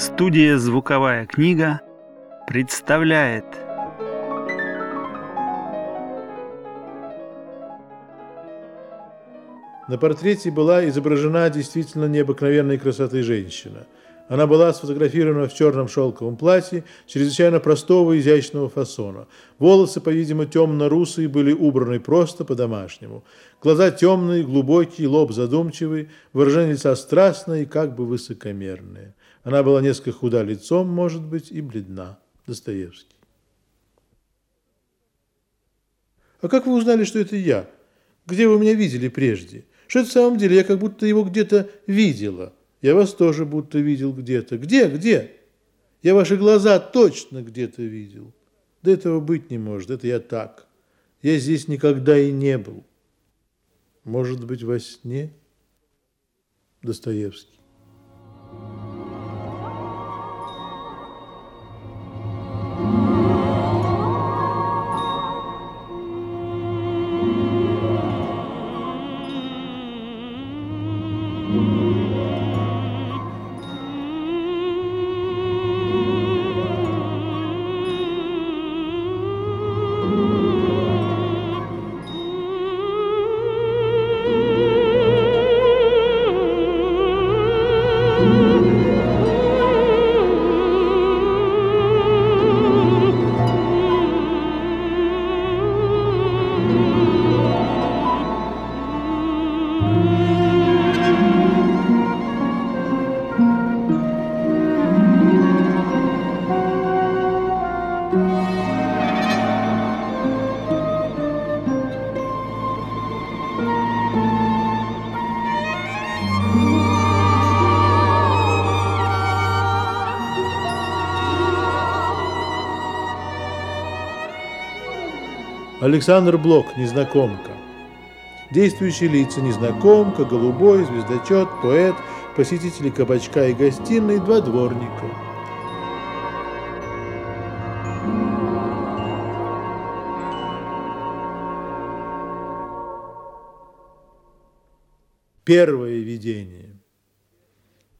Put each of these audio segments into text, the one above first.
Студия «Звуковая книга» представляет На портрете была изображена действительно необыкновенной красоты женщина. Она была сфотографирована в черном шелковом платье, чрезвычайно простого и изящного фасона. Волосы, по-видимому, темно-русые, были убраны просто по-домашнему. Глаза темные, глубокие, лоб задумчивый, выражение лица страстное и как бы высокомерное. Она была несколько худа лицом, может быть, и бледна. Достоевский. А как вы узнали, что это я? Где вы меня видели прежде? Что это в самом деле? Я как будто его где-то видела. Я вас тоже будто видел где-то. Где? Где? Я ваши глаза точно где-то видел. Да этого быть не может. Это я так. Я здесь никогда и не был. Может быть, во сне? Достоевский. Александр Блок, незнакомка. Действующие лица – незнакомка, голубой, звездочет, поэт, посетители кабачка и гостиной, два дворника. Первое видение.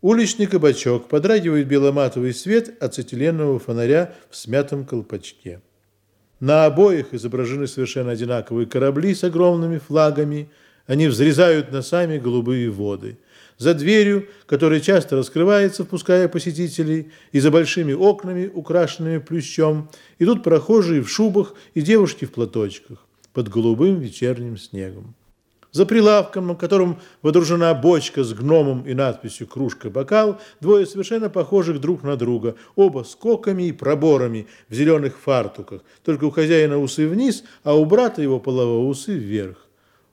Уличный кабачок подрагивает беломатовый свет ацетиленового фонаря в смятом колпачке. На обоих изображены совершенно одинаковые корабли с огромными флагами. Они взрезают носами голубые воды. За дверью, которая часто раскрывается, впуская посетителей, и за большими окнами, украшенными плющом, идут прохожие в шубах и девушки в платочках под голубым вечерним снегом. За прилавком, на котором водружена бочка с гномом и надписью «Кружка-бокал», двое совершенно похожих друг на друга, оба с коками и проборами в зеленых фартуках, только у хозяина усы вниз, а у брата его полового усы вверх.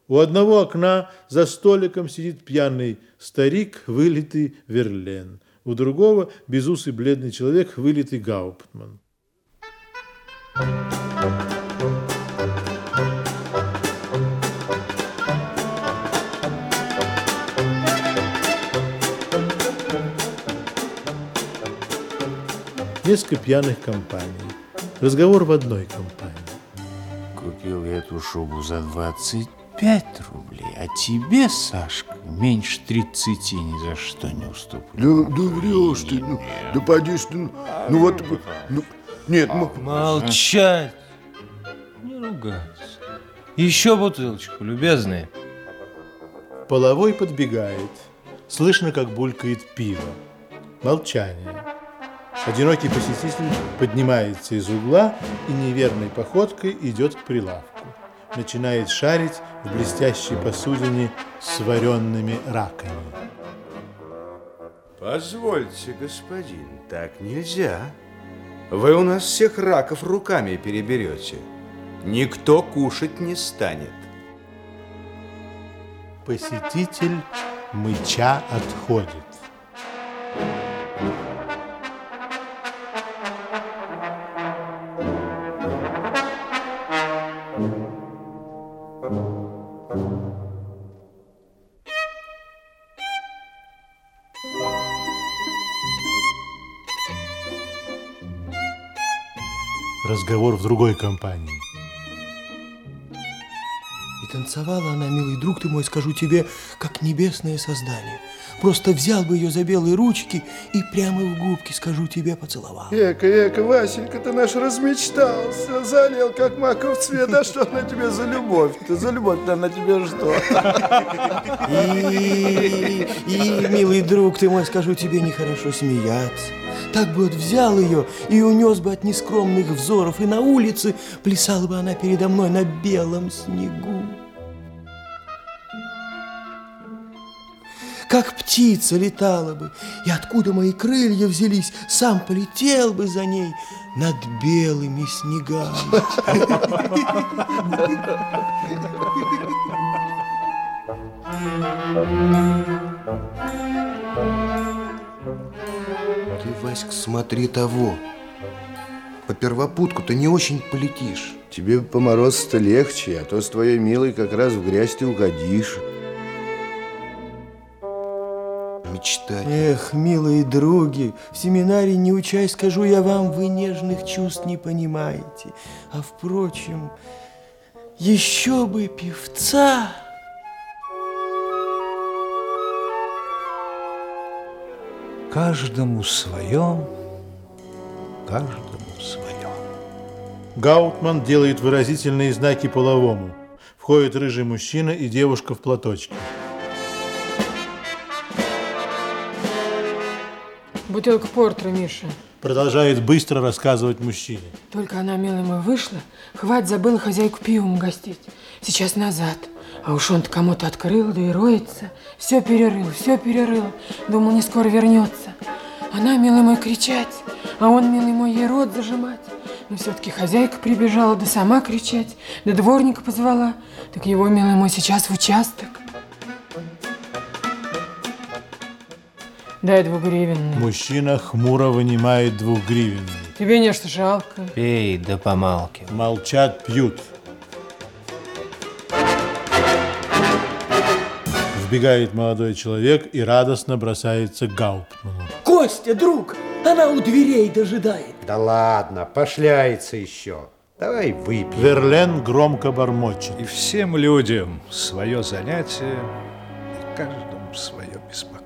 У одного окна за столиком сидит пьяный старик, вылитый Верлен. У другого безусый бледный человек, вылитый Гауптман. Thank you. Несколько пьяных компаний. Разговор в одной компании. Купил я эту шубу за 25 рублей, а тебе, Сашка, меньше 30 ни за что не уступлю. Да, да врешь ты, ну, да поди ты, ну вот, ну, нет, ну... Молчать, не ругаться. Еще бутылочку, любезные. Половой подбегает. Слышно, как булькает пиво. Молчание. Одинокий посетитель поднимается из угла и неверной походкой идет к прилавку. Начинает шарить в блестящей посудине с варенными раками. Позвольте, господин, так нельзя. Вы у нас всех раков руками переберете. Никто кушать не станет. Посетитель мыча отходит. Разговор в другой компании. И танцевала она, милый друг ты мой, скажу тебе, как небесное создание. Просто взял бы ее за белые ручки и прямо в губки, скажу тебе, поцеловал. Эка, эка, Васенька, ты наш размечтался, залил, как маков цвет. А что на тебе за любовь? Ты за любовь-то на тебе что? И, и, милый друг ты мой, скажу тебе, нехорошо смеяться. Так бы вот взял ее и унес бы от нескромных взоров, и на улице плясала бы она передо мной на белом снегу. Как птица летала бы, и откуда мои крылья взялись, сам полетел бы за ней над белыми снегами. Ты, Васька, смотри того. По первопутку ты не очень полетишь. Тебе по морозу-то легче, а то с твоей милой как раз в грязь ты угодишь. Мечтать. Эх, милые други, в семинарии не учась, скажу я вам, вы нежных чувств не понимаете. А впрочем, еще бы певца. Каждому свое, каждому свое. Гаутман делает выразительные знаки половому. Входит рыжий мужчина и девушка в платочке. Бутылка портера, Миша. Продолжает быстро рассказывать мужчине. Только она, милый мой, вышла. Хватит, забыла хозяйку пивом угостить. Сейчас назад. А уж он-то кому-то открыл, да и роется. Все перерыл, все перерыл. Думал, не скоро вернется. Она, милый мой, кричать, а он, милый мой, ей рот зажимать. Но все-таки хозяйка прибежала, да сама кричать, да дворника позвала. Так его, милый мой, сейчас в участок. Дай двугривенный. Мужчина хмуро вынимает двухгривенный. Тебе нечто жалко. Пей, да помалкивай. Молчат, пьют. Вбегает молодой человек и радостно бросается к Гауптману. Костя, друг, она у дверей дожидает. Да ладно, пошляется еще. Давай выпьем. Верлен громко бормочет. И всем людям свое занятие, и каждому свое беспокойство.